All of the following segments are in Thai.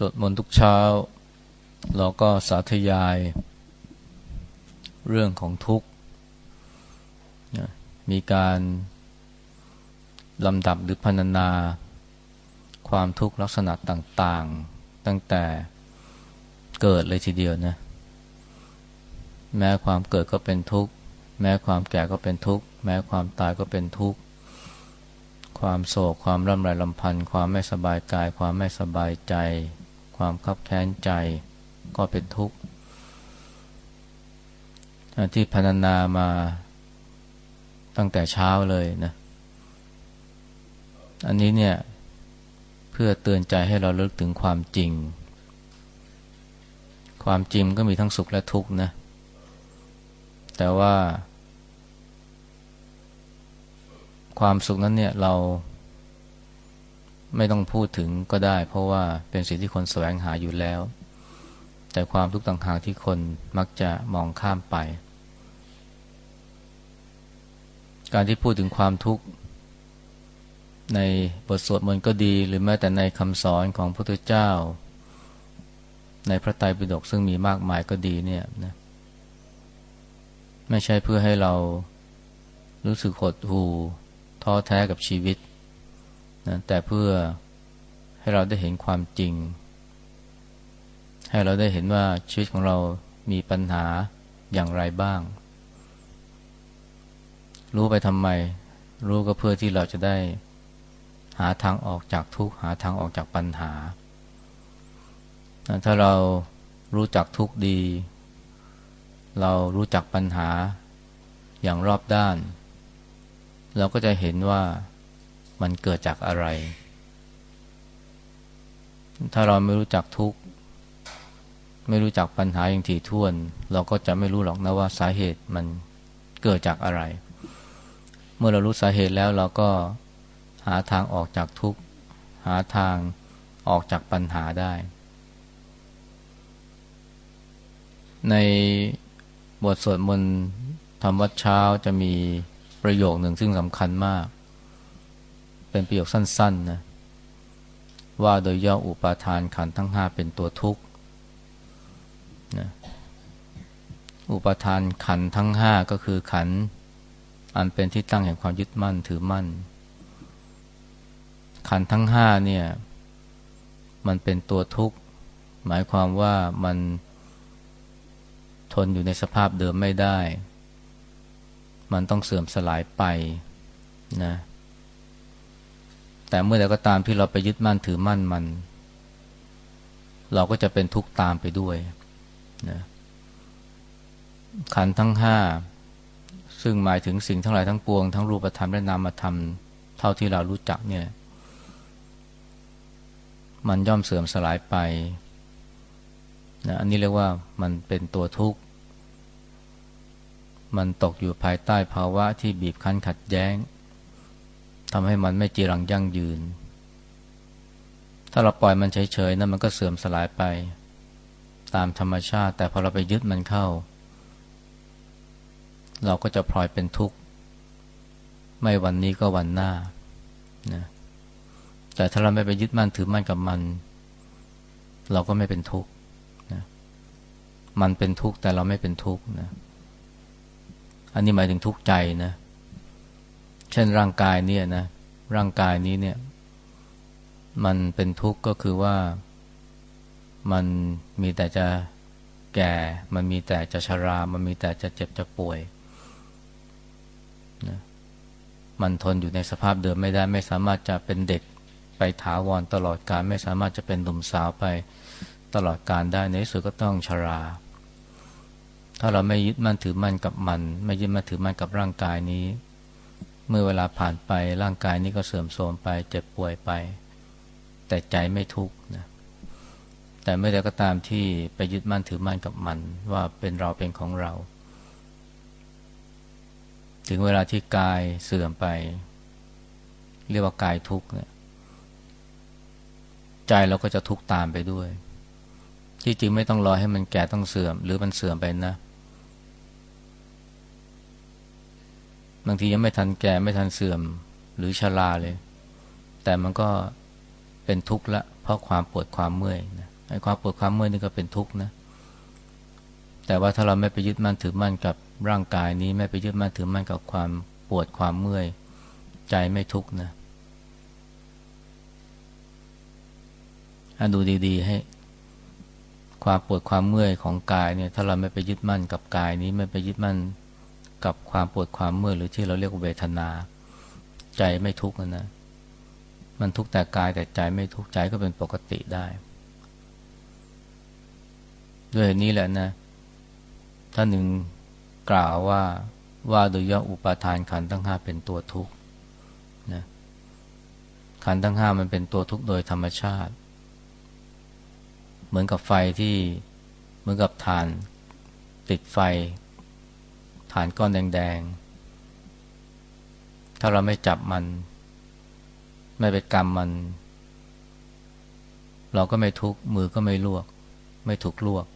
สวดมนต์ทุกเช้า เราก็สาธยาย เรื่องของทุกข์ มีการลำดับหรือพรรณนา ความทุกข์ลักษณะต่างๆ ตั้งแต่เกิดเลยทีเดียวนะ แม้ความเกิดก็เป็นทุกข์ แม้ความแก่ก็เป็นทุกข์ แม้ความตายก็เป็นทุกข์ความโศกความร่ำไรลำพันธ์ความไม่สบายกาย ความไม่สบายใจ ความคับแค้นใจก็เป็นทุกข์ที่พรรณนามาตั้งแต่เช้าเลยนะ อันนี้เนี่ย เพื่อเตือนใจให้เราเลิกถึงความจริง ความจริงก็มีทั้งสุขและทุกข์นะ แต่ว่า ความสุขนั้นเนี่ยเรา ไม่ต้องพูดถึงก็ได้ เพราะว่าเป็นสิ่งที่คนแสวงหาอยู่แล้ว แต่ความทุกข์ต่างหากที่คนมักจะมองข้ามไป การที่พูดถึงความทุกข์ในบทสวดมนต์ก็ดี หรือแม้แต่ในคำสอนของพระพุทธเจ้า ในพระไตรปิฎกซึ่งมีมากมายก็ดีเนี่ยนะไม่ใช่เพื่อให้เรารู้สึกหดหู่ท้อแท้กับชีวิต นะแต่เพื่อให้เราได้เห็นความจริง ให้เราได้เห็นว่าชีวิตของเรามีปัญหาอย่างไรบ้าง รู้ไปทำไม รู้ก็เพื่อที่เราจะได้หาทางออกจากทุกข์หาทางออกจากปัญหา ถ้าเรารู้จักทุกข์ดี เรารู้จักปัญหาอย่างรอบด้าน เราก็จะเห็นว่า มันเกิดจากอะไร ถ้าเราไม่รู้จักทุกข์ไม่รู้จักปัญหาอย่างถี่ถ้วน เราก็จะไม่รู้หรอกนะว่าสาเหตุมันเกิดจากอะไร เมื่อเรารู้สาเหตุแล้วเราก็หาทางออกจากทุกข์หาทางออกจากปัญหาได้ ในบทสวดมนต์ธรรมวัดเช้าจะมีประโยคหนึ่งซึ่งสำคัญมาก เป็นประโยคสั้นๆนะว่าโดยย่ออุปาทานขันทั้งห้าเป็นตัวทุกข์นะอุปาทานขันทั้งห้าก็คือขัน อันเป็นที่ตั้งแห่งความยึดมั่นถือมั่น ขันทั้งห้าเนี่ย มันเป็นตัวทุกข์ หมายความว่ามันทนอยู่ในสภาพเดิมไม่ได้ มันต้องเสื่อมสลายไปนะ แต่เมื่อใดก็ตามที่เราไปยึดมั่นถือมั่นมัน เราก็จะเป็นทุกข์ตามไปด้วยนะขันทั้งห้าซึ่งหมายถึงสิ่งทั้งหลายทั้งปวง ทั้งรูปธรรมและนามธรรมเท่าที่เรารู้จักเนี่ย มันย่อมเสื่อมสลายไปนะอันนี้เรียกว่ามันเป็นตัวทุกข์ มันตกอยู่ภายใต้ภาวะที่บีบคั้นขัดแย้ง ทำให้มันไม่จีรังยั่งยืน ถ้าเราปล่อยมันเฉยๆนะมันก็เสื่อมสลายไป ตามธรรมชาติ แต่พอเราไปยึดมันเข้า เราก็จะพลอยเป็นทุกข์ ไม่วันนี้ก็วันหน้านะแต่ถ้าเราไม่ไปยึดมั่นถือมั่นกับมัน เราก็ไม่เป็นทุกข์นะมันเป็นทุกข์แต่เราไม่เป็นทุกข์นะอันนี้หมายถึงทุกข์ใจนะเช่นร่างกายเนี่ยนะ ร่างกายนี้เนี่ย มันเป็นทุกข์ก็คือว่ามันมีแต่จะแก่ มันมีแต่จะชรา มันมีแต่จะเจ็บจะป่วยนะมันทนอยู่ในสภาพเดิมไม่ได้ ไม่สามารถจะเป็นเด็กไปถาวรตลอดการ ไม่สามารถจะเป็นหนุ่มสาวไปตลอดการได้ในที่สุดก็ต้องชรา ถ้าเราไม่ยึดมั่นถือมั่นกับมัน ไม่ยึดมั่นถือมั่นกับร่างกายนี้ เมื่อเวลาผ่านไปร่างกายนี้ก็เสื่อมโทรมไป เจ็บป่วยไป แต่ใจไม่ทุกข์นะแต่ไม่ได้ก็ตามที่ไปยึดมั่นถือมั่นกับมัน ว่าเป็นเราเป็นของเรา ถึงเวลาที่กายเสื่อมไป เรียกว่ากายทุกข์เนี่ยใจเราก็จะทุกข์ตามไปด้วย ที่จริงไม่ต้องรอให้มันแก่ต้องเสื่อม หรือมันเสื่อมไปนะ บางทียังไม่ทันแก่ไม่ทันเสื่อมหรือชราเลย แต่มันก็เป็นทุกข์ละ เพราะความปวดความเมื่อยนะไอ้ความปวดความเมื่อยนี่ก็เป็นทุกข์นะ แต่ว่าถ้าเราไม่ไปยึดมั่นถือมั่นกับร่างกายนี้ไม่ไปยึดมั่นถือมั่นกับความปวดความเมื่อย ใจไม่ทุกข์นะดูดีๆให้ความปวดความเมื่อยของกายเนี่ย ถ้าเราไม่ไปยึดมั่นกับกายนี้ไม่ไปยึดมั่น กับความปวดความเมื่อยหรือที่เราเรียกว่าเวทนา ใจไม่ทุกข์นะ มันทุกข์แต่กายแต่ใจไม่ทุกข์ใจก็เป็นปกติได้ ด้วยนี้แหละนะท่านหนึ่งกล่าวว่าว่าโดยย่ออุปาทานขันธ์ทั้งห้าเป็นตัวทุกข์นะขันธ์ทั้งห้ามันเป็นตัวทุกข์โดยธรรมชาติ เหมือนกับไฟที่เหมือนกับฐานติดไฟานก้อนแดงๆ ถ้าเราไม่จับมัน ไม่ไปกรรมมัน เราก็ไม่ทุกมือก็ไม่ลวก ไม่ถูกลวก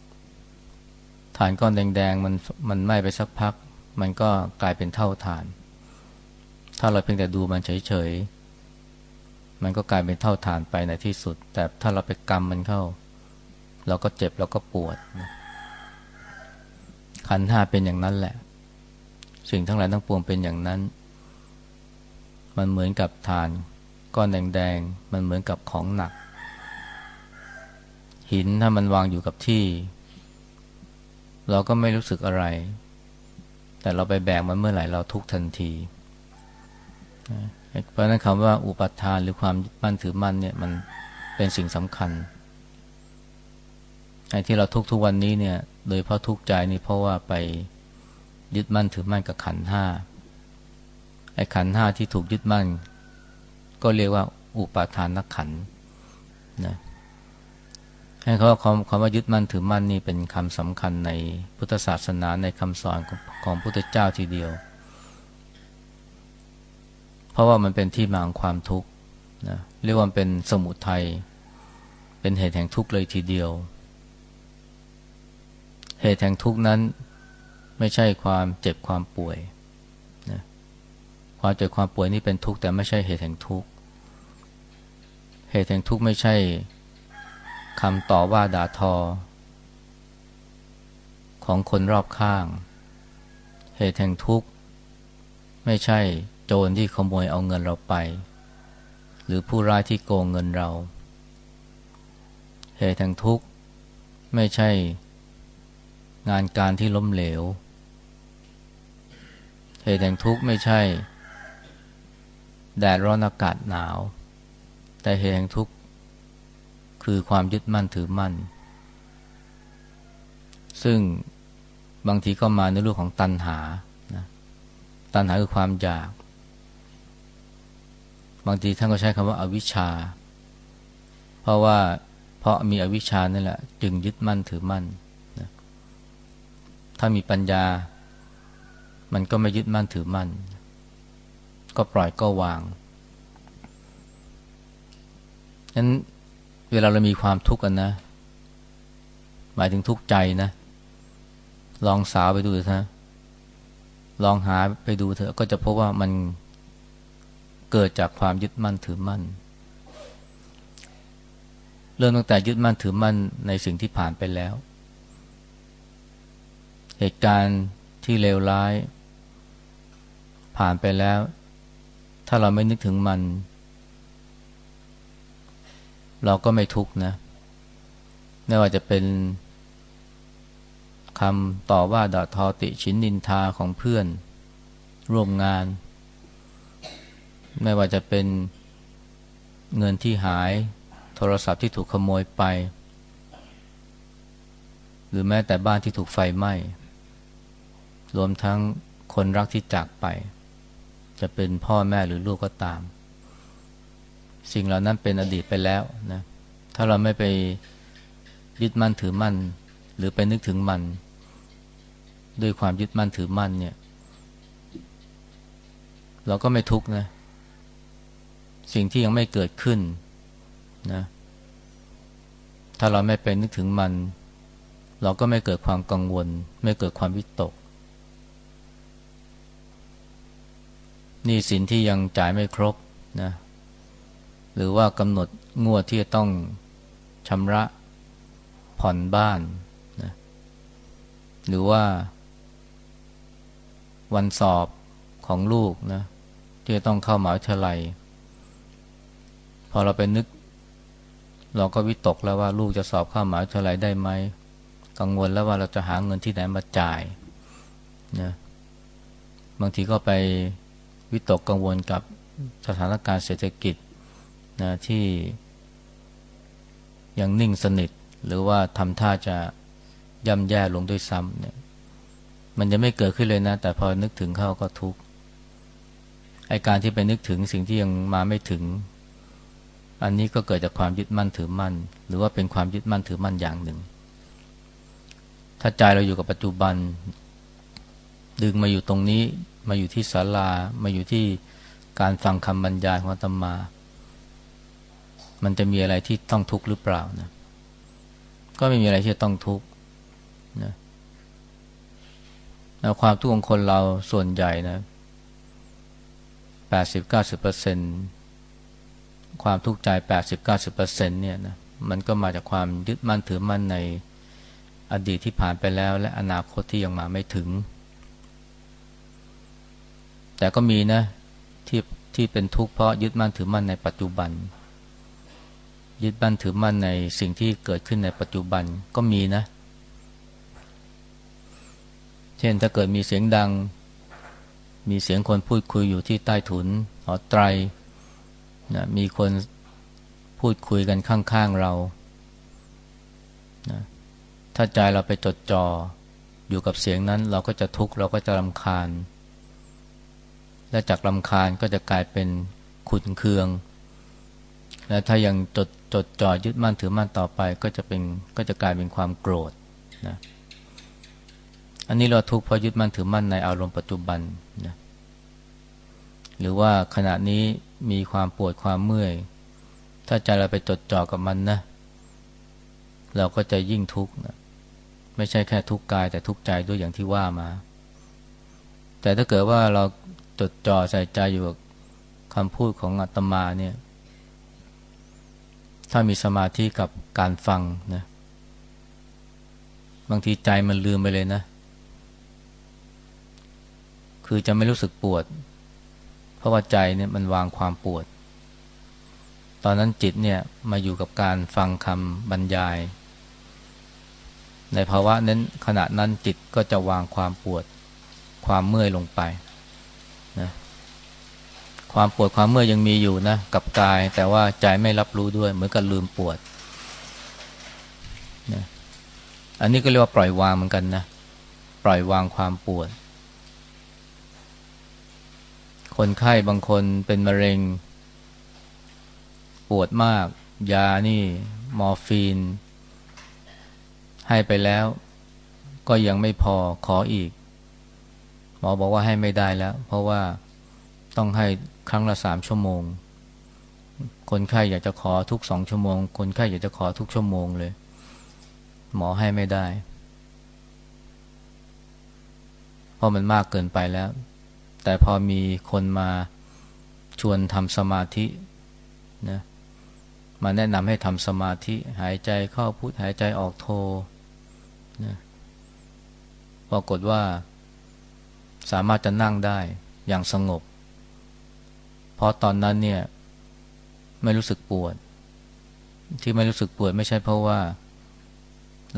ฐานก้อนแดงๆมันมันไหม้ไปสักพัก มันก็กลายเป็นเท่าฐาน ถ้าเราเพียงแต่ดูมันเฉยๆ มันก็กลายเป็นเท่าฐานไปในที่สุด แต่ถ้าเราไปกรรมมันเข้า เราก็เจ็บเราก็ปวดขันห้าเป็นอย่างนั้นแหละ สิ่งทั้งหลายทั้งปวงเป็นอย่างนั้น มันเหมือนกับฐาน ก้อนแดงๆ มันเหมือนกับของหนัก หินถ้ามันวางอยู่กับที่ เราก็ไม่รู้สึกอะไร แต่เราไปแบกมันเมื่อไหร่เราทุกทันที เพราะนั้นคำว่าอุปัฏฐานหรือความมั่นถือมั่นเนี่ยมันเป็นสิ่งสำคัญไอ้ที่เราทุกทุกวันนี้เนี่ย โดยเพราะทุกใจนี่เพราะว่าไป ยึดมั่นถือมั่นกับขันห้าไอ้ขันห้าที่ถูกยึดมั่น ก็เรียกว่าอุปาทานนักขันนะให้เขาคำคำว่ายึดมั่นถือมั่นนี่เป็นคำสำคัญในพุทธศาสนาในคำสอนของพุทธเจ้าทีเดียว เพราะว่ามันเป็นที่มาของความทุกข์นะเรียกว่าเป็นสมุทัยเป็นเหตุแห่งทุกข์เลยทีเดียว เหตุแห่งทุกข์นั้น ไม่ใช่ความเจ็บความป่วยนะความเจ็บความป่วยนี่เป็นทุกข์แต่ไม่ใช่เหตุแห่งทุกข์เหตุแห่งทุกข์ไม่ใช่คำต่อว่าด่าทอ ของคนรอบข้าง เหตุแห่งทุกข์ไม่ใช่โจรที่ขโมยเอาเงินเราไป หรือผู้ร้ายที่โกงเงินเรา เหตุแห่งทุกข์ไม่ใช่งานการที่ล้มเหลว เหตุแห่งทุกข์ไม่ใช่ แดดร้อนอากาศหนาว แต่เหตุแห่งทุกข์ คือความยึดมั่นถือมั่น ซึ่งบางทีก็มาในรูปของตัณหานะตัณหาคือความอยาก บางทีท่านก็ใช้คำว่าอาวิชชา เพราะว่าเพราะมีอวิชชานั่นแหละ จึงยึดมั่นถือมั่นนะถ้ามีปัญญา มันก็ไม่ยึดมั่นถือมั่น ก็ปล่อยก็วางนั้นเวลาเรามีความทุกข์กันนะ หมายถึงทุกข์ใจนะ ลองสาวไปดูเถอะลองหาไปดูเถอะก็จะพบว่ามันเกิดจากความยึดมั่นถือมั่น เริ่มตั้งแต่ยึดมั่นถือมั่นในสิ่งที่ผ่านไปแล้ว เหตุการณ์ที่เลวร้าย ผ่านไปแล้ว ถ้าเราไม่นึกถึงมัน เราก็ไม่ทุกข์นะ ไม่ว่าจะเป็นคำต่อว่าด่าทอติชินนินทาของเพื่อน ร่วมงาน ไม่ว่าจะเป็นเงินที่หาย โทรศัพท์ที่ถูกขโมยไป หรือแม้แต่บ้านที่ถูกไฟไหม้ รวมทั้งคนรักที่จากไป จะเป็นพ่อแม่หรือลูกก็ตาม สิ่งเหล่านั้นเป็นอดีตไปแล้วนะถ้าเราไม่ไปยึดมั่นถือมั่น หรือไปนึกถึงมัน ด้วยความยึดมั่นถือมั่นเนี่ย เราก็ไม่ทุกข์นะ สิ่งที่ยังไม่เกิดขึ้นนะ ถ้าเราไม่ไปนึกถึงมัน เราก็ไม่เกิดความกังวล ไม่เกิดความวิตก นี่สินที่ยังจ่ายไม่ครบนะหรือว่ากำหนดงวดที่จะต้องชำระผ่อนบ้านนะหรือว่า วันสอบของลูกนะที่จะต้องเข้ามหาวิทยาลัย พอเราไปนึก เราก็วิตกแล้วว่าลูกจะสอบเข้ามหาวิทยาลัยได้ไหมกังวลแล้วว่าเราจะหาเงินที่ไหนมาจ่ายนะบางทีก็ไป วิตกกังวลกับสถานการณ์เศรษฐกิจนะที่ยังนิ่งสนิท หรือว่าทำท่าจะย่ำแย่ลงด้วยซ้ำเนี่ยมันจะไม่เกิดขึ้นเลยนะ แต่พอนึกถึงเข้าก็ทุกข์ไอการที่ไปนึกถึงสิ่งที่ยังมาไม่ถึง อันนี้ก็เกิดจากความยึดมั่นถือมั่น หรือว่าเป็นความยึดมั่นถือมั่นอย่างหนึ่ง ถ้าใจเราอยู่กับปัจจุบัน ดึงมาอยู่ตรงนี้ มาอยู่ที่ศาลา มาอยู่ที่การฟังคำบรรยายของอาตมา มันจะมีอะไรที่ต้องทุกข์หรือเปล่านะ ก็ไม่มีอะไรที่ต้องทุกข์นะความทุกข์ของคนเราส่วนใหญ่นะแปดสิบเก้าสิบเปอร์เซ็นความทุกข์ใจแปดสิบเก้าสิบเปอร์เซ็นเนี่ยนะ มันก็มาจากความยึดมั่นถือมั่นในอดีตที่ผ่านไปแล้ว และอนาคตที่ยังมาไม่ถึง แต่ก็มีนะที่ที่เป็นทุกข์เพราะยึดมั่นถือมั่นในปัจจุบัน ยึดมั่นถือมั่นในสิ่งที่เกิดขึ้นในปัจจุบันก็มีนะ เช่นถ้าเกิดมีเสียงดัง มีเสียงคนพูดคุยอยู่ที่ใต้ถุนหอไตรนะมีคนพูดคุยกันข้างๆเรานะถ้าใจเราไปจดจอ่ออยู่กับเสียงนั้น เราก็จะทุกข์เราก็จะรำคาญ และจากลำคาญก็จะกลายเป็นขุนเคือง และถ้ายังจดจดจ่อยึดมั่นถือมั่นต่อไปก็จะเป็นก็จะกลายเป็นความโกรธนะอันนี้เราทุกข์เพราะยึดมั่นถือมั่นในอารมณ์ปัจจุบันนะหรือว่าขณะนี้มีความปวดความเมื่อย ถ้าใจเราไปจดจ่อกับมันนะ เราก็จะยิ่งทุกข์นะไม่ใช่แค่ทุกข์กายแต่ทุกข์ใจด้วยอย่างที่ว่ามา แต่ถ้าเกิดว่าเรา จดจ่อใส่ใจอยู่กับคำพูดของอาตมาเนี่ย ถ้ามีสมาธิกับการฟังนะบางทีใจมันลืมไปเลยนะ คือจะไม่รู้สึกปวด เพราะว่าใจเนี่ยมันวางความปวด ตอนนั้นจิตเนี่ยมาอยู่กับการฟังคำบรรยาย ในภาวะนั้นขณะนั้นจิตก็จะวางความปวด ความเมื่อยลงไป ความปวดความเมื่อยยังมีอยู่นะกับกาย แต่ว่าใจไม่รับรู้ด้วย เหมือนกับลืมปวดนะอันนี้ก็เรียกว่าปล่อยวางเหมือนกันนะปล่อยวางความปวด คนไข้บางคนเป็นมะเร็ง ปวดมาก ยานี่ มอร์ฟีน ให้ไปแล้ว ก็ยังไม่พอขออีก หมอบอกว่าให้ไม่ได้แล้ว เพราะว่า ต้องให้ครั้งละสามชั่วโมง คนไข้อยากจะขอทุกสองชั่วโมง คนไข้อยากจะขอทุกชั่วโมงเลย หมอให้ไม่ได้ เพราะมันมากเกินไปแล้ว แต่พอมีคนมาชวนทำสมาธินะมาแนะนำให้ทำสมาธิหายใจเข้าพุทหายใจออกโทนะปรากฏว่าสามารถจะนั่งได้อย่างสงบ เพราะตอนนั้นเนี่ย ไม่รู้สึกปวด ที่ไม่รู้สึกปวดไม่ใช่เพราะว่า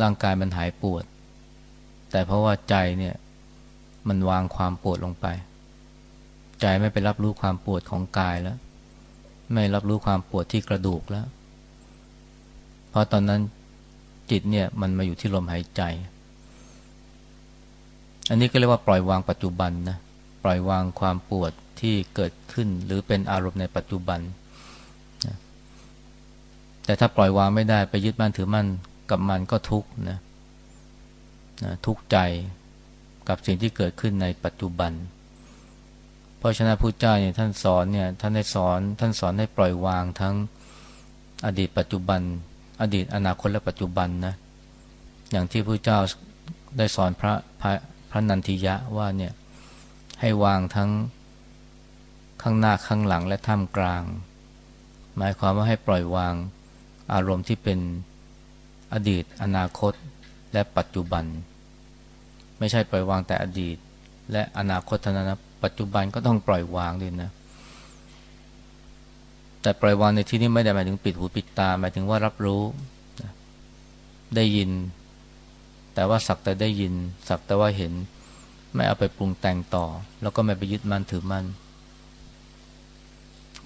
ร่างกายมันหายปวด แต่เพราะว่าใจเนี่ย มันวางความปวดลงไป ใจไม่ไปรับรู้ความปวดของกายแล้ว ไม่รับรู้ความปวดที่กระดูกแล้ว เพราะตอนนั้นจิตเนี่ยมันมาอยู่ที่ลมหายใจ อันนี้ก็เรียกว่าปล่อยวางปัจจุบันนะ ปล่อยวางความปวด ที่เกิดขึ้นหรือเป็นอารมณ์ในปัจจุบันนะแต่ถ้าปล่อยวางไม่ได้ไปยึดมั่นถือมั่นกับมันก็ทุกข์นะนะทุกข์ใจกับสิ่งที่เกิดขึ้นในปัจจุบัน เพราะฉะนั้นพระเจ้าเนี่ยท่านสอนเนี่ยท่านได้สอนท่านสอนให้ปล่อยวางทั้งอดีตปัจจุบัน อดีตอนาคตและปัจจุบันนะอย่างที่พระเจ้าได้สอนพระพระระนันทิยะว่าเนี่ยให้วางทั้ง ข้างหน้าข้างหลังและท่ามกลาง หมายความว่าให้ปล่อยวางอารมณ์ที่เป็นอดีต อนาคต และปัจจุบัน ไม่ใช่ปล่อยวางแต่อดีต และอนาคตเท่านั้นนะปัจจุบันก็ต้องปล่อยวางด้วยนะแต่ปล่อยวางในที่นี้ไม่ได้หมายถึงปิดหูปิดตาหมายถึงว่ารับรู้ได้ยิน แต่ว่าสักแต่ได้ยิน สักแต่ว่าเห็น ไม่เอาไปปรุงแต่งต่อ แล้วก็ไม่ไปยึดมั่นถือมั่น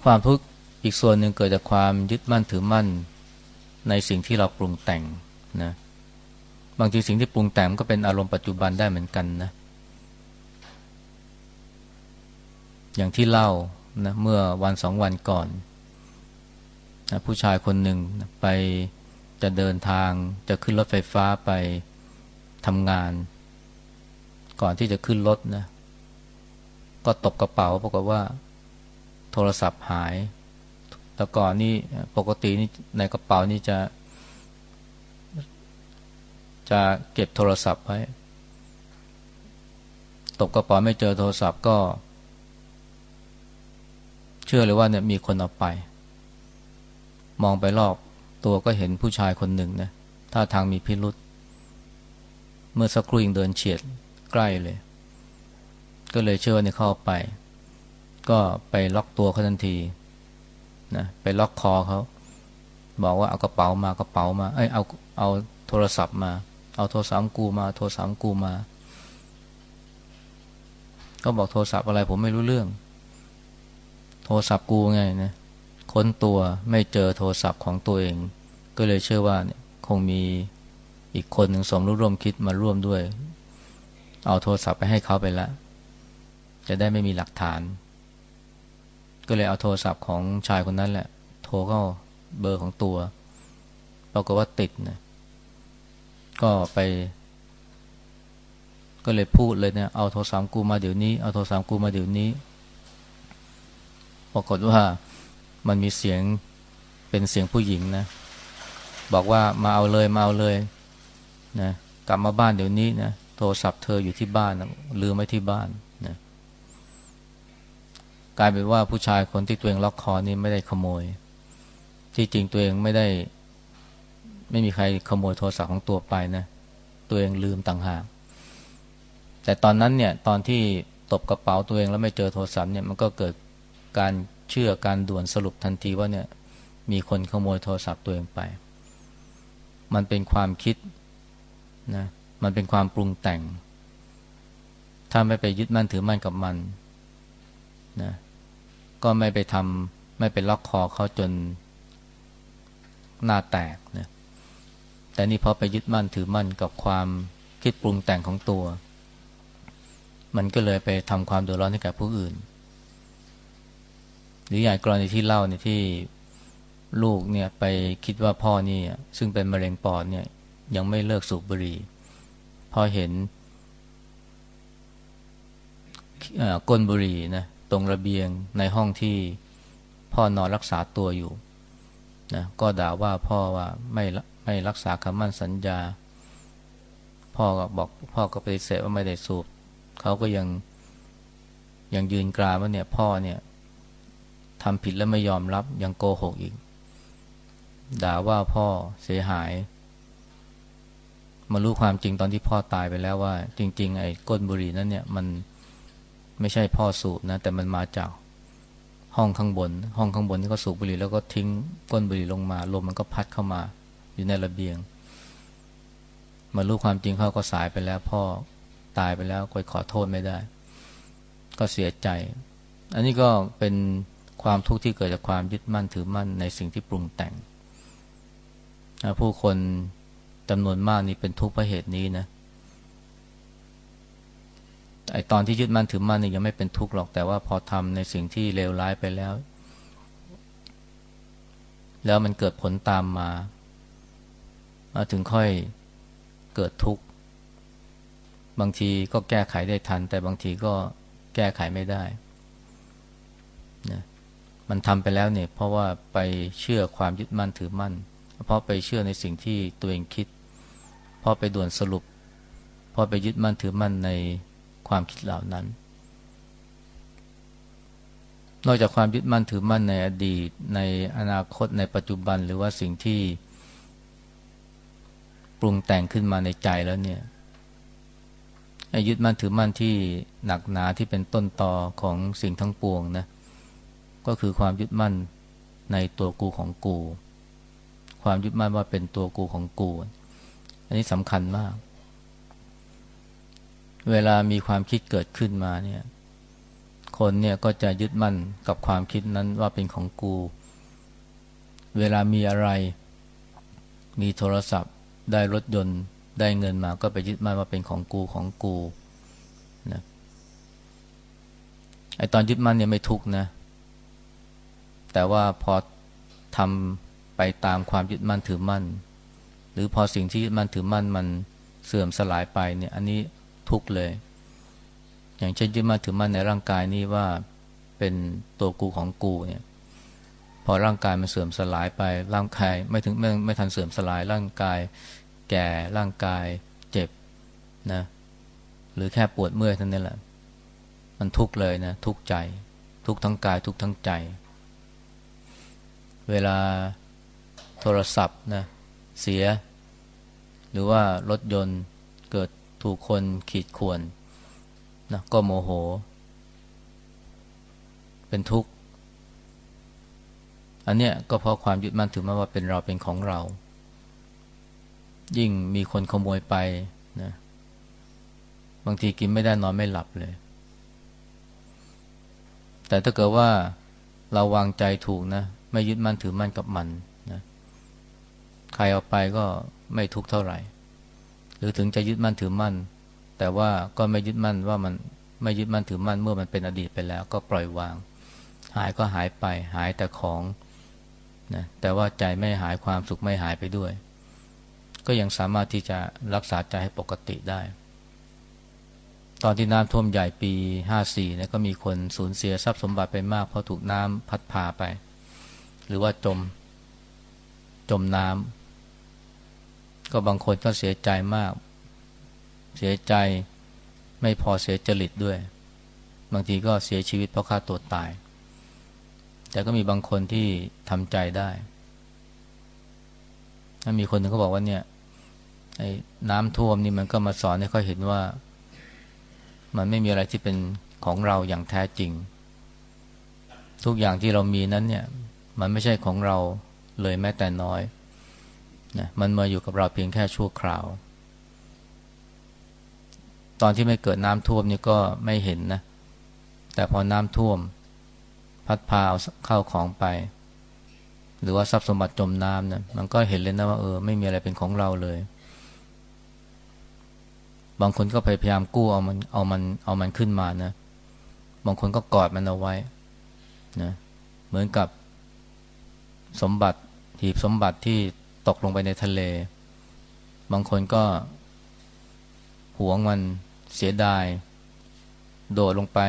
ความทุกข์อีกส่วนหนึ่งเกิดจากความยึดมั่นถือมั่น ในสิ่งที่เราปรุงแต่งนะบางทีสิ่งที่ปรุงแต่งก็เป็นอารมณ์ปัจจุบันได้เหมือนกันนะอย่างที่เล่านะเมื่อวันสองวันก่อนนะผู้ชายคนหนึ่งไปจะเดินทางจะขึ้นรถไฟฟ้าไปทำงาน ก่อนที่จะขึ้นรถนะ ก็ตบกระเป๋าปรากฏว่า โทรศัพท์หาย แต่ก่อนนี่ปกตินี่ในกระเป๋านี่จะ จะเก็บโทรศัพท์ไว้ ตกกระเป๋าไม่เจอโทรศัพท์ก็ เชื่อเลยว่าเนี่ยมีคนเอาไป มองไปรอบตัวก็เห็นผู้ชายคนหนึ่งนะท่าทางมีพิรุษเมื่อสักครู่ยังเดินเฉียดใกล้เลย ก็เลยเชื่อว่าเนี่ยเข้าไป ก็ไปล็อกตัวเขาทันทีนะไปล็อกคอเขาบอกว่าเอากระเป๋ามากระเป๋ามา เอ้ยเอาเอาโทรศัพท์มา เอาโทรศัพท์กูมา โทรศัพท์กูมา ก็บอกโทรศัพท์อะไรผมไม่รู้เรื่อง โทรศัพท์กูไงนะค้นตัวไม่เจอโทรศัพท์ของตัวเอง ก็เลยเชื่อว่าเนี่ยคงมีอีกคนหนึ่งสมรู้ร่วมคิดมาร่วมด้วย เอาโทรศัพท์ไปให้เขาไปแล้วจะได้ไม่มีหลักฐาน ก็เลยเอาโทรศัพท์ของชายคนนั้นแหละ โทรเข้าเบอร์ของตัว ปรากฏว่าติดนะ ก็ไป ก็เลยพูดเลยเนี่ย เอาโทรศัพท์กูมาเดี๋ยวนี้ เอาโทรศัพท์กูมาเดี๋ยวนี้ ปรากฏว่ามันมีเสียงเป็นเสียงผู้หญิงนะ บอกว่ามาเอาเลยมาเอาเลยนะ กลับมาบ้านเดี๋ยวนี้นะ โทรศัพท์เธออยู่ที่บ้านนะลืมไว้ที่บ้าน กลายเป็นว่าผู้ชายคนที่ตัวเองล็อกคอนี่ไม่ได้ขโมย ที่จริงตัวเองไม่ได้ ไม่มีใครขโมยโทรศัพท์ของตัวไปนะ ตัวเองลืมต่างหาก แต่ตอนนั้นเนี่ยตอนที่ตบกระเป๋าตัวเองแล้วไม่เจอโทรศัพท์เนี่ยมันก็เกิดการเชื่อการด่วนสรุปทันทีว่าเนี่ยมีคนขโมยโทรศัพท์ตัวเองไป มันเป็นความคิดนะ มันเป็นความปรุงแต่ง ถ้าไม่ไปยึดมั่นถือมั่นกับมัน นะก็ไม่ไปทำไม่ไปล็อกคอเขาจนหน้าแตกนะแต่นี่พอไปยึดมั่นถือมั่นกับความคิดปรุงแต่งของตัว มันก็เลยไปทำความเดือดร้อนให้แก่ผู้อื่น หรืออย่างกรณีที่เล่าเนี่ยที่ลูกเนี่ยไปคิดว่าพ่อนี่ซึ่งเป็นมะเร็งปอดเนี่ย ยังไม่เลิกสูบบุหรี่พอเห็นก้นบุหรี่นะ ตรงระเบียงในห้องที่พ่อนอนรักษาตัวอยู่นะก็ด่าว่าพ่อว่าไม่ไม่รักษาคำมั่นสัญญา พ่อก็บอกพ่อก็ปฏิเสธว่าไม่ได้สูบเขาก็ยังยังยืนกรานว่าเนี่ยพ่อเนี่ยทำผิดแล้วไม่ยอมรับยังโกหกอีก ด่าว่าพ่อเสียหาย มารู้ความจริงตอนที่พ่อตายไปแล้วว่า จริง ๆ ไอ้ก้นบุหรี่นั้นเนี่ยมัน ไม่ใช่พ่อสูบนะ แต่มันมาจากห้องข้างบน ห้องข้างบนที่เขาสูบบุหรี่แล้วก็ทิ้งก้นบุหรี่ลงมาลมมันก็พัดเข้ามา อยู่ในระเบียง มารู้ความจริงเขาก็สายไปแล้ว พ่อตายไปแล้วก็ขอโทษไม่ได้ ก็เสียใจ อันนี้ก็เป็นความทุกข์ที่เกิดจากความยึดมั่นถือมั่นในสิ่งที่ปรุงแต่ง ผู้คนจำนวนมากนี่เป็นทุกข์เพราะเหตุนี้นะ ไอตอนที่ยึดมั่นถือมั่นนี่ยังไม่เป็นทุกข์หรอกแต่ว่าพอทำในสิ่งที่เลวร้ายไปแล้ว แล้วมันเกิดผลตามมามา ถึงค่อยเกิดทุกข์บางทีก็แก้ไขได้ทัน แต่บางทีก็แก้ไขไม่ได้นะมันทำไปแล้วเนี่ย เพราะว่าไปเชื่อความยึดมั่นถือมั่น เพราะไปเชื่อในสิ่งที่ตัวเองคิด เพราะไปด่วนสรุป เพราะไปยึดมั่นถือมั่นใน ความคิดเหล่านั้น นอกจากความยึดมั่นถือมั่นในอดีต ในอนาคตในปัจจุบันหรือว่าสิ่งที่ ปรุงแต่งขึ้นมาในใจแล้วเนี่ยยึดมั่นถือมั่นที่หนักหนาที่เป็นต้นตอของสิ่งทั้งปวงนะก็คือความยึดมั่นในตัวกูของกู ความยึดมั่นว่าเป็นตัวกูของกู อันนี้สำคัญมาก เวลามีความคิดเกิดขึ้นมาเนี่ย คนเนี่ยก็จะยึดมั่นกับความคิดนั้นว่าเป็นของกู เวลามีอะไร มีโทรศัพท์ ได้รถยนต์ ได้เงินมาก็ไปยึดมั่นว่าเป็นของกูของกูนะไอตอนยึดมั่นเนี่ยไม่ทุกนะ แต่ว่าพอทำไปตามความยึดมั่นถือมั่น หรือพอสิ่งที่ยึดมั่นถือมั่นมันเสื่อมสลายไปเนี่ย อันนี้ ทุกเลย อย่างเช่นยึดมั่นถือมั่นในร่างกายนี้ว่าเป็นตัวกูของกูเนี่ยพอร่างกายมันเสื่อมสลายไปร่างกายไม่ถึงไม่ไม่ทันเสื่อมสลายร่างกาย แก่ร่างกายเจ็บนะหรือแค่ปวดเมื่อยเท่านั้นแหละ มันทุกข์เลยนะทุกข์ใจ ทุกข์ทั้งกายทุกข์ทั้งใจ เวลาโทรศัพท์นะเสีย หรือว่ารถยนต์เกิด ถูกคนขีดข่วนนะก็โมโห เป็นทุกข์ อันเนี้ยก็เพราะความยึดมั่นถือมั่นว่าเป็นเราเป็นของเรา ยิ่งมีคนขโมยไปนะบางทีกินไม่ได้นอนไม่หลับเลย แต่ถ้าเกิดว่าเราวางใจถูกนะ ไม่ยึดมั่นถือมั่นกับมันนะใครเอาไปก็ไม่ทุกเท่าไหร่ หรือถึงจะยึดมั่นถือมั่น แต่ว่าก็ไม่ยึดมั่นว่ามันไม่ยึดมั่นถือมั่นเมื่อมันเป็นอดีตไปแล้วก็ปล่อยวาง หายก็หายไปหายแต่ของนะแต่ว่าใจไม่หายความสุขไม่หายไปด้วย ก็ยังสามารถที่จะรักษาใจให้ปกติได้ ตอนที่น้ำท่วมใหญ่ปีห้าสี่นะก็มีคนสูญเสียทรัพย์สมบัติไปมากเพราะถูกน้ำพัดพาไป หรือว่าจม จมน้ำ ก็บางคนก็เสียใจมาก เสียใจไม่พอเสียจริตด้วย บางทีก็เสียชีวิตเพราะฆ่าตัวตาย แต่ก็มีบางคนที่ทำใจได้ถ้ามีคนหนึ่งเขาบอกว่าเนี่ยไอ้น้ำท่วมนี่มันก็มาสอนให้เขาเห็นว่า มันไม่มีอะไรที่เป็นของเราอย่างแท้จริง ทุกอย่างที่เรามีนั้นเนี่ย มันไม่ใช่ของเราเลยแม้แต่น้อย นะมันมาอยู่กับเราเพียงแค่ชั่วคราว ตอนที่ไม่เกิดน้ำท่วมนี่ก็ไม่เห็นนะ แต่พอน้ำท่วม พัดพาเอาเข้าของไป หรือว่าทรัพย์สมบัติจมน้ำนะมันก็เห็นเลยนะว่าเออไม่มีอะไรเป็นของเราเลย บางคนก็พยายามกู้เอามันเอามันเอามันขึ้นมานะ บางคนก็กอดมันเอาไว้นะเหมือนกับสมบัติหีบสมบัติที่ ตกลงไปในทะเล บางคนก็หวงมันเสียดาย โดดลงไป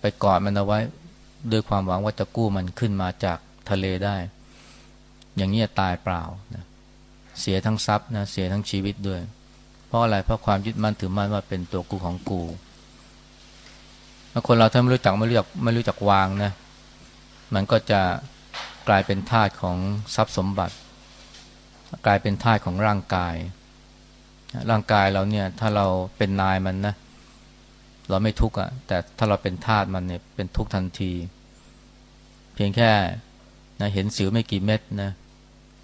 ไปกอดมันเอาไว้ด้วยความหวังว่าจะกู้มันขึ้นมาจากทะเลได้ อย่างนี้ตายเปล่านะเสียทั้งทรัพย์นะเสียทั้งชีวิตด้วย เพราะอะไรเพราะความยึดมั่นถือมั่นว่าเป็นตัวกูของกูคนเราถ้าไม่รู้จักไม่รู้จักไม่รู้จักวางนะ มันก็จะ กลายเป็นทาสของทรัพย์สมบัติ กลายเป็นทาสของร่างกาย ร่างกายเราเนี่ยถ้าเราเป็นนายมันนะเราไม่ทุกข์อะแต่ถ้าเราเป็นทาสมันเนี่ยเป็นทุกข์ทันที เพียงแค่นะเห็นสิวไม่กี่เม็ดนะ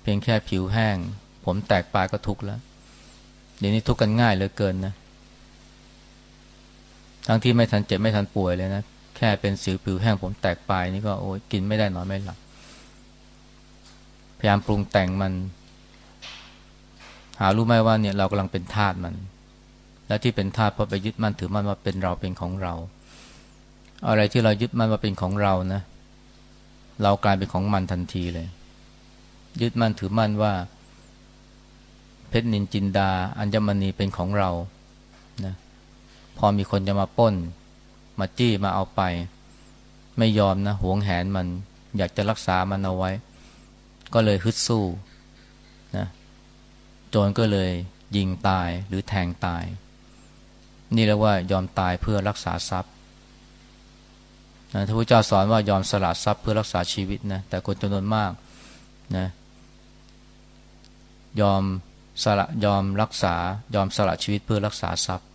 เพียงแค่ผิวแห้ง ผมแตกปลายก็ทุกข์แล้ว เดี๋ยวนี้ทุกข์กันง่ายเหลือเกินนะทั้งที่ไม่ทันเจ็บไม่ทันป่วยเลยนะแค่เป็นสิวผิวแห้งผมแตกปลายนี่ก็โอ้ยกินไม่ได้นอนไม่หลับ พยายามปรุงแต่งมัน หารู้ไหมว่าเนี่ยเรากำลังเป็นทาสมัน และที่เป็นธาตุเพราะไปยึดมั่นถือมั่นว่าเป็นเราเป็นของเรา อะไรที่เรายึดมั่นว่าเป็นของเรานะ เรากลายเป็นของมันทันทีเลย ยึดมั่นถือมั่นว่า เพชรนินจินดา อัญมณีเป็นของเรานะพอมีคนจะมาป้น มาจี้มาเอาไป ไม่ยอมนะหวงแหนมัน อยากจะรักษามันเอาไว้ ก็เลยฮึดสู้นะโจรก็เลยยิงตายหรือแทงตาย นี่เรียกว่ายอมตายเพื่อรักษาทรัพย์นะท่านพระเจ้าสอนว่ายอมสละทรัพย์เพื่อรักษาชีวิตนะแต่คนจำนวนมากนะยอมสละยอมรักษายอมสละชีวิตเพื่อรักษาทรัพย์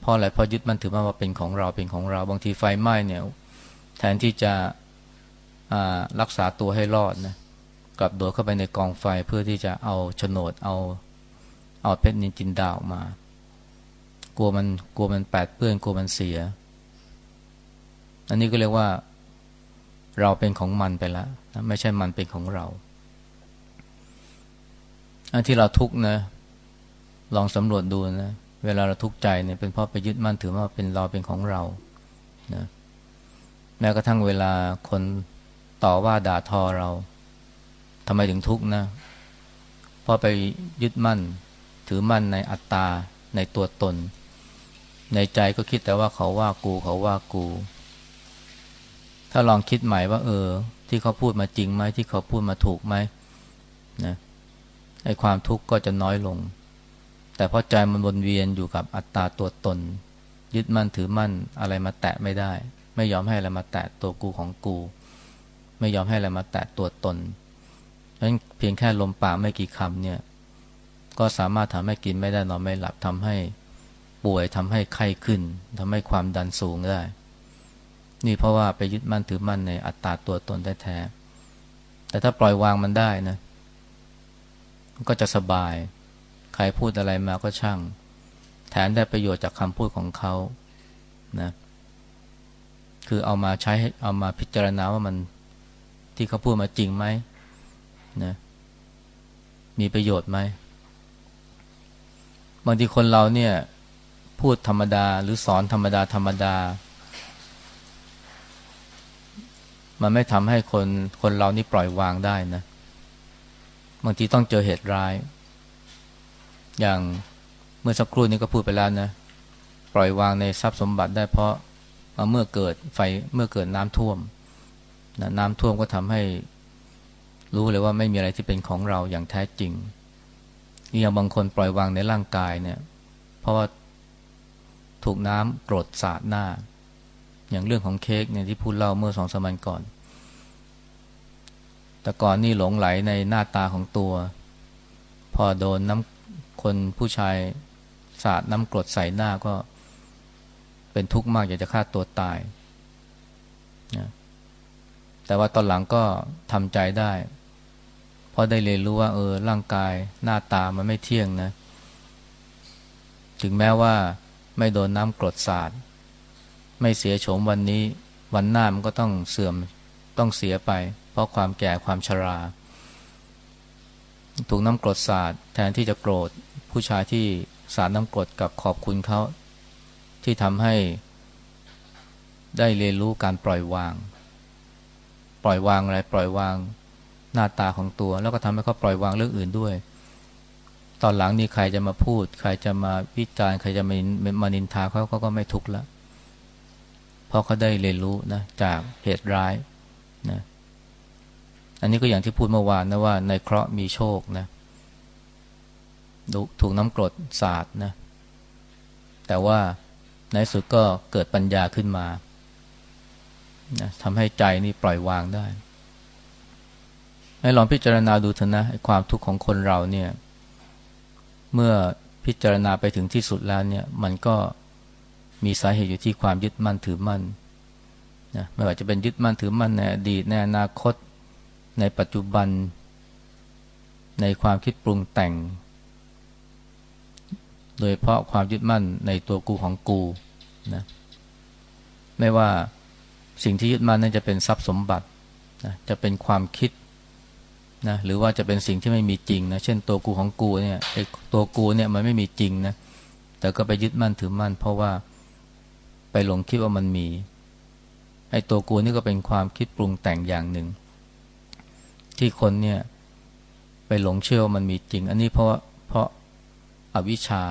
เพราะอะไรเพราะยึดมันถือว่าเป็นของเราเป็นของเรา บางทีไฟไหม้เนี่ยแทนที่จะ รักษาตัวให้รอดนะกลับโดดเข้าไปในกองไฟเพื่อที่จะเอาโฉนดเอาเอาเพชรนินจินดาออกมา กลัวมันกลัวมันแปดเปื้อนกลัวมันเสีย อันนี้ก็เรียกว่าเราเป็นของมันไปแล้วนะไม่ใช่มันเป็นของเรา อันที่เราทุกข์นะ ลองสำรวจดูนะ เวลาเราทุกข์ใจเนี่ยเป็นเพราะไปยึดมั่นถือว่าเป็นเราเป็นของเรานะแม้กระทั่งเวลาคน ต่อว่าด่าทอเราทำไมถึงทุกข์นะเพราะไปยึดมั่น ถือมั่นในอัตตาในตัวตน ในใจก็คิดแต่ว่าเขาว่ากูเขาว่ากู ถ้าลองคิดใหม่ว่า เออ ที่เขาพูดมาจริงไหมที่เขาพูดมาถูกไหมนะไอ้ความทุกข์ก็จะน้อยลง แต่เพราะใจมันวนเวียนอยู่กับอัตตาตัวตน ยึดมั่นถือมั่นอะไรมาแตะไม่ได้ ไม่ยอมให้อะไรมาแตะตัวกูของกู ไม่ยอมให้อะไรมาแตะตัวตนเพราะฉะนั้นเพียงแค่ลมปากไม่กี่คำเนี่ย ก็สามารถทำให้กินไม่ได้นอนไม่หลับทำให้ป่วยทำให้ไข้ขึ้นทำให้ความดันสูงได้ นี่เพราะว่าไปยึดมั่นถือมั่นในอัตตาตัวตนแท้ๆแต่ถ้าปล่อยวางมันได้นะ ก็จะสบาย ใครพูดอะไรมาก็ช่าง แถมได้ประโยชน์จากคำพูดของเขานะ คือเอามาใช้เอามาพิจารณาว่ามัน ที่เขาพูดมาจริงไหมนะมีประโยชน์ไหมบางทีคนเราเนี่ยพูดธรรมดาหรือสอนธรรมดาธรรมดา มันไม่ทำให้คนคนเรานี่ปล่อยวางได้นะบางทีต้องเจอเหตุร้าย อย่างเมื่อสักครู่นี้ก็พูดไปแล้วนะปล่อยวางในทรัพย์สมบัติได้เพราะเมื่อเกิดไฟเมื่อเกิดน้ำท่วม นะน้ำท่วมก็ทำให้รู้เลยว่าไม่มีอะไรที่เป็นของเราอย่างแท้จริงนี่อย่างบางคนปล่อยวางในร่างกายเนี่ย เพราะว่าถูกน้ำกรดสาดหน้า อย่างเรื่องของเค้กเนี่ยที่พูดเล่าเมื่อสองสมัยก่อน แต่ก่อนนี่หลงไหลในหน้าตาของตัว พอโดนน้ำคนผู้ชายสาดน้ำกรดใส่หน้าก็ เป็นทุกข์มากอยากจะฆ่าตัวตายนะ แต่ว่าตอนหลังก็ทำใจได้ เพราะได้เรียนรู้ว่า เออ ร่างกายหน้าตามันไม่เที่ยงนะ ถึงแม้ว่าไม่โดนน้ำกรดสาดไม่เสียโฉมวันนี้ วันหน้ามันก็ต้องเสื่อมต้องเสียไป เพราะความแก่ความชรา ถูกน้ำกรดสาดแทนที่จะโกรธ ผู้ชายที่สาดน้ำกรดกับขอบคุณเขาที่ทำให้ได้เรียนรู้การปล่อยวาง ปล่อยวางอะไร ปล่อยวางหน้าตาของตัว แล้วก็ทำให้เขาปล่อยวางเรื่องอื่นด้วย ตอนหลังนี่ใครจะมาพูด ใครจะมาวิจารณ์ใครจะมามานินทาเขาเขาก็ไม่ทุกข์ล้วเพราะเขาได้เรียนรู้นะจากเหตุร้ายนะอันนี้ก็อย่างที่พูดเมื่อวานนะว่า ในเคราะห์มีโชคนะถูกน้ำกรดสาดนะแต่ว่าในสุดก็เกิดปัญญาขึ้นมา นะทำให้ใจนี่ปล่อยวางได้ ให้ลองพิจารณาดูเถอะนะความทุกข์ของคนเราเนี่ย เมื่อพิจารณาไปถึงที่สุดแล้วเนี่ย มันก็มีสาเหตุอยู่ที่ความยึดมั่นถือมั่นนะไม่ว่าจะเป็นยึดมั่นถือมั่นในอดีตในอนาคต ในปัจจุบัน ในความคิดปรุงแต่ง โดยเพราะความยึดมั่นในตัวกูของกูนะไม่ว่า สิ่งที่ยึดมั่นนั้นจะเป็นทรัพย์สมบัตินะจะเป็นความคิดนะหรือว่าจะเป็นสิ่งที่ไม่มีจริงนะเช่นตัวกูของกูเนี่ยไอ้ตัวกูเนี่ยมันไม่มีจริงนะแต่ก็ไปยึดมั่นถือมั่น เพราะว่าไปหลงคิดว่ามันมีไอ้ตัวกูนี่ก็เป็นความคิดปรุงแต่งอย่างหนึ่ง ที่คนเนี่ยไปหลงเชื่อว่ามันมีจริง อันนี้เพราะเพราะอาวิชชา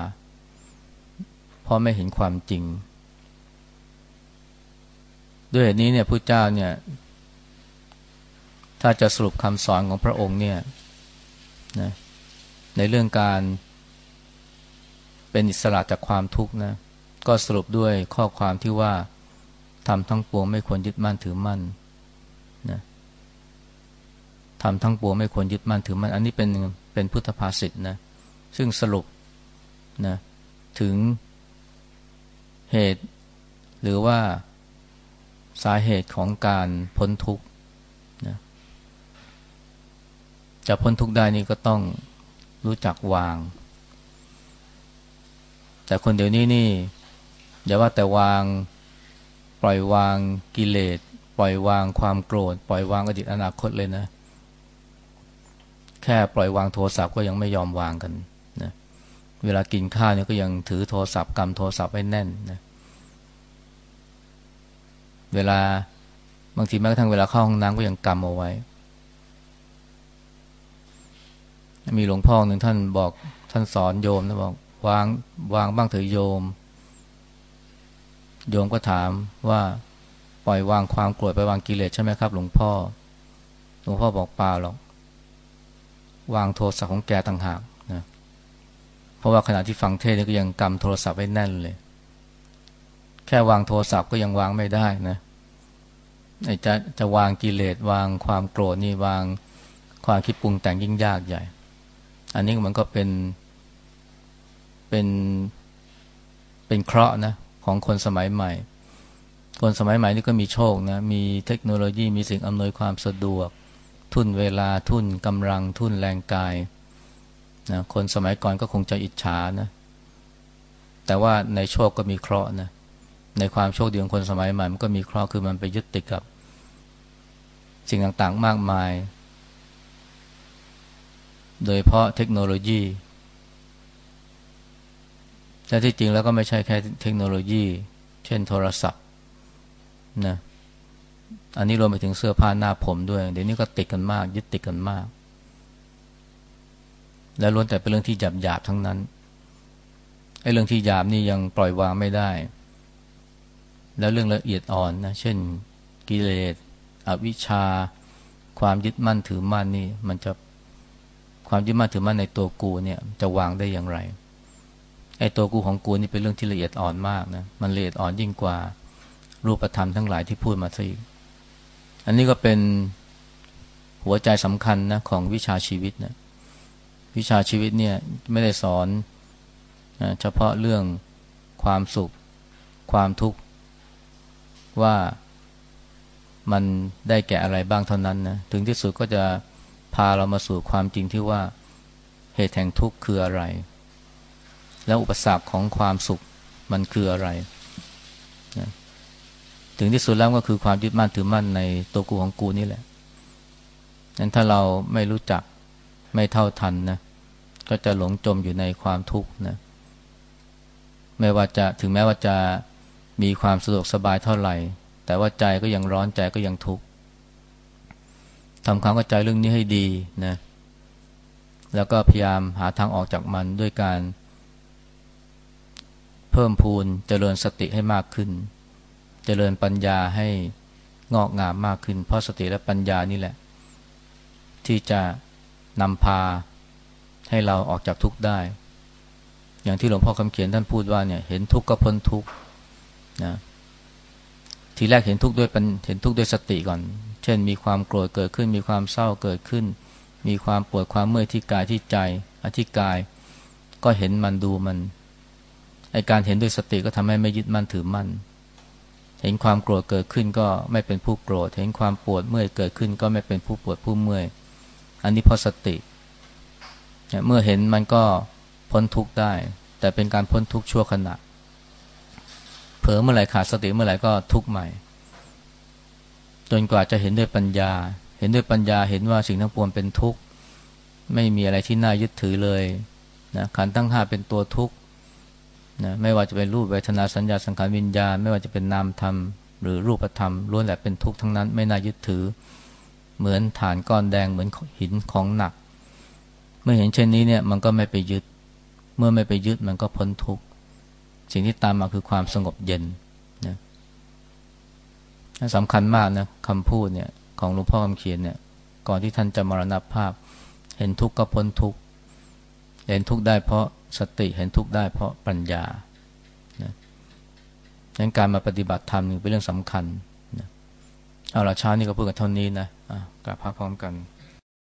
เพราะไม่เห็นความจริง ด้วยเหตุนี้เนี่ยพระเจ้าเนี่ย ถ้าจะสรุปคำสอนของพระองค์เนี่ยนะในเรื่องการเป็นอิสระจากความทุกข์นะก็สรุปด้วยข้อความที่ว่าทำทั้งปวงไม่ควรยึดมั่นถือมั่นนะทำทั้งปวงไม่ควรยึดมั่นถือมั่น อันนี้เป็นเป็นพุทธภาษิตนะซึ่งสรุปนะถึงเหตุหรือว่า สาเหตุของการพ้นทุกข์นะจะพ้นทุกข์ได้นี่ก็ต้องรู้จักวาง แต่คนเดี๋ยวนี้นี่อย่าว่าแต่วางปล่อยวางกิเลสปล่อยวางความโกรธ ปล่อยวางอดีตอนาคตเลยนะ แค่ปล่อยวางโทรศัพท์ก็ยังไม่ยอมวางกันนะเวลากินข้าวเนี่ยก็ยังถือโทรศัพท์กำโทรศัพท์ไว้แน่นนะเเวลาบางทีแม้กระทั่งเวลาเข้าห้องน้ำก็ยังกำเอาไว้ มีหลวงพ่อหนึ่งท่านบอกท่านสอนโยมนะบอกวางวางบ้างเถอะโยม โยมก็ถามว่าปล่อยวางความโกรธไปวางกิเลสใช่ไหมครับ หลวงพ่อ หลวงพ่อบอกเปล่าหรอก วางโทรศัพท์ของแกต่างหากนะเพราะว่าขณะที่ฟังเทศนี่ก็ยังกำโทรศัพท์ไว้แน่นเลย แค่วางโทรศัพท์ก็ยังวางไม่ได้นะจะจะวางกิเลสวางความโกรธนี่วางความคิดปรุงแต่งยิ่งยากใหญ่ อันนี้มันก็เป็นเป็นเป็นเคราะห์นะของคนสมัยใหม่ คนสมัยใหม่นี่ก็มีโชคนะ มีเทคโนโลยีมีสิ่งอำนวยความสะดวก ทุนเวลาทุนกำลังทุนแรงกายนะคนสมัยก่อนก็คงจะอิจฉานะ แต่ว่าในโชคก็มีเคราะห์นะ ในความโชคดีของคนสมัยใหม่มันก็มีเคราะห์คือมันไปยึดติดกับ สิ่งต่างๆมากมาย โดยเพราะเทคโนโลยีแต่ที่จริงแล้วก็ไม่ใช่แค่เทคโนโลยี เช่นโทรศัพท์นะอันนี้รวมไปถึงเสื้อผ้าหน้าผมด้วย เดี๋ยวนี้ก็ติดกันมาก ยึดติดกันมาก และล้วนแต่เป็นเรื่องที่หยาบหยาบทั้งนั้นไอ้เรื่องที่หยาบนี่ยังปล่อยวางไม่ได้ แล้วเรื่องละเอียดอ่อนนะเช่นกิเลสอวิชชา ความยึดมั่นถือมั่นนี่มันจะความยึดมั่นถือมั่นในตัวกูเนี่ยจะวางได้อย่างไรไอ้ตัวกูของกูนี่เป็นเรื่องที่ละเอียดอ่อนมากนะมันละเอียดอ่อนยิ่งกว่ารูปธรรมทั้งหลายที่พูดมาสิอันนี้ก็เป็นหัวใจสำคัญนะของวิชาชีวิตนะวิชาชีวิตเนี่ยไม่ได้สอนนะเฉพาะเรื่องความสุข ความทุกข์ ว่ามันได้แก่อะไรบ้างเท่านั้นนะถึงที่สุดก็จะพาเรามาสู่ความจริงที่ว่าเหตุแห่งทุกข์คืออะไร แล้วอุปสรรคของความสุขมันคืออะไรถึงที่สุดแล้วก็คือความยึดมั่นถือมั่นในตัวกูของกูนี่แหละนั้นถ้าเราไม่รู้จักไม่เท่าทันนะก็จะหลงจมอยู่ในความทุกข์นะไม่ว่าจะถึงแม้ว่าจะ มีความสะดวกสบายเท่าไหร่ แต่ว่าใจก็ยังร้อนใจก็ยังทุกข์ทำความเข้าใจเรื่องนี้ให้ดีนะแล้วก็พยายามหาทางออกจากมันด้วยการ เพิ่มพูนเจริญสติให้มากขึ้น เจริญปัญญาให้งอกงามมากขึ้น เพราะสติและปัญญานี่แหละ ที่จะนำพาให้เราออกจากทุกข์ได้ อย่างที่หลวงพ่อคำเขียนท่านพูดว่าเนี่ยเห็นทุกข์ก็พ้นทุกข์ นะทีแรกเห็นทุกข์ด้วยเห็นทุกข์ด้วยสติก่อน เช่น มีความโกรธเกิดขึ้น มีความเศร้าเกิดขึ้น มีความปวดความเมื่อยที่กายที่ใจอธิกาย ก็เห็นมันดูมันไอการเห็นด้วยสติก็ทำให้ไม่ยึดมั่นถือมั่น เห็นความโกรธเกิดขึ้นก็ไม่เป็นผู้โกรธ เห็นความปวดเมื่อยเกิดขึ้น ก็ไม่เป็นผู้ปวดผู้เมื่อย อันนี้เพราะสติ เมื่อเห็นมันก็พ้นทุกข์ได้ แต่เป็นการพ้นทุกข์ชั่วขณะ ลอเมื่อไหร่ขาดสติเมื่อไหร่ก็ทุกข์ใหม่ จนกว่าจะเห็นด้วยปัญญา เห็นด้วยปัญญาเห็นว่าสิ่งทั้งปวงเป็นทุกข์ไม่มีอะไรที่น่ายึดถือเลยนะขันธ์ทั้งห้าเป็นตัวทุกข์นะไม่ว่าจะเป็นรูปเวทนาสัญญาสังขารวิญญาณ ไม่ว่าจะเป็นนามธรรม หรือรูปธรรมล้วนแต่เป็นทุกข์ทั้งนั้นไม่น่ายึดถือ เหมือนฐานก้อนแดงเหมือนหินของหนัก เมื่อเห็นเช่นนี้เนี่ยมันก็ไม่ไปยึด เมื่อไม่ไปยึดมันก็พ้นทุกข์ สิ่งที่ตามมาคือความสงบเย็นนะสำคัญมากนะคำพูดเนี่ยของหลวงพ่อคำเขียนเนี่ย ก่อนที่ท่านจะมรณภาพ เห็นทุกข์ก็พ้นทุกข์เห็นทุกข์ได้เพราะสติเห็นทุกข์ได้เพราะปัญญานะดังการมาปฏิบัติธรรมเป็นเรื่องสำคัญนะเอาละเช้านี้ก็พูดกันเท่านี้นะะกลับพักพร้อมกัน